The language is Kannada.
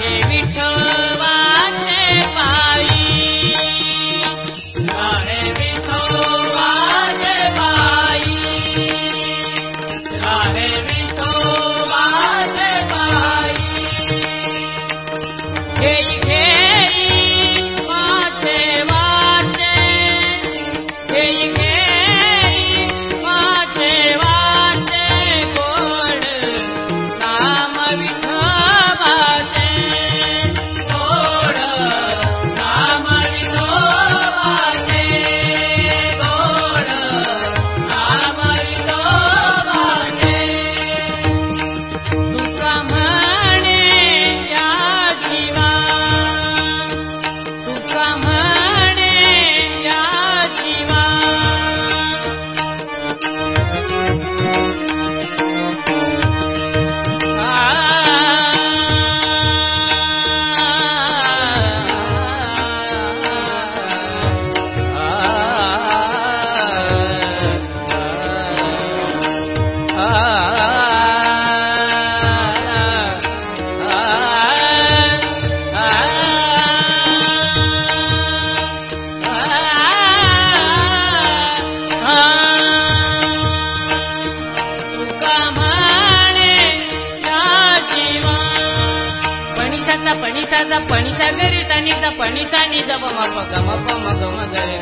ಹೇಳಿ ಸ ಪಣಿತ ಗರಿ ತನಿತ ಪಣಿತ ನಿಜ ಪಮ ಪಮ ಪಮ ಗಮ ಗರಿ